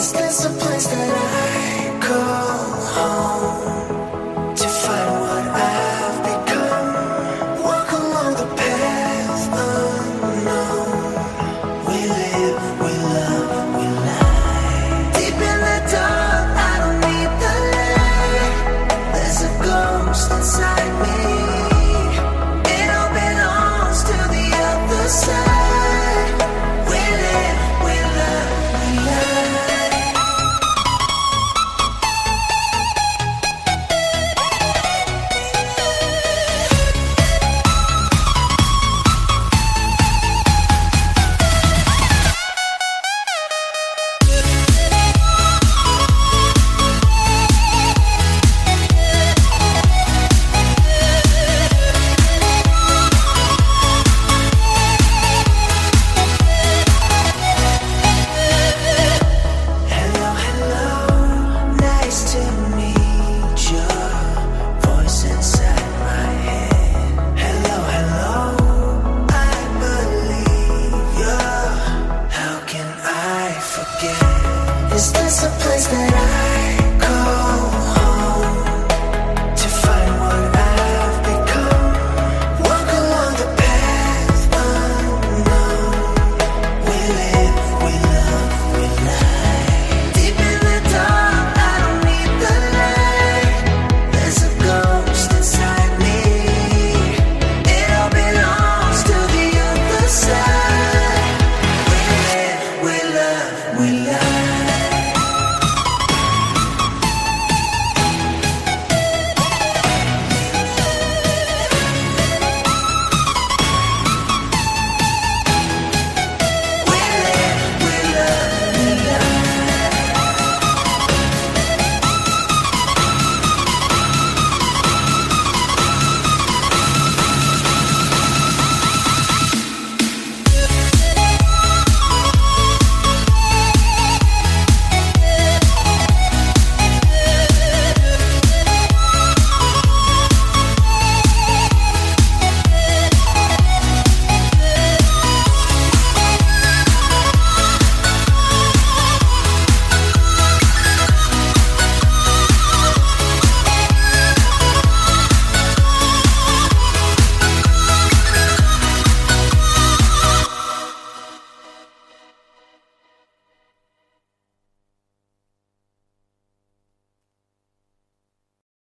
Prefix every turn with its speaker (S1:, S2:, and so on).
S1: Is this a place that I call home? Is this a place that I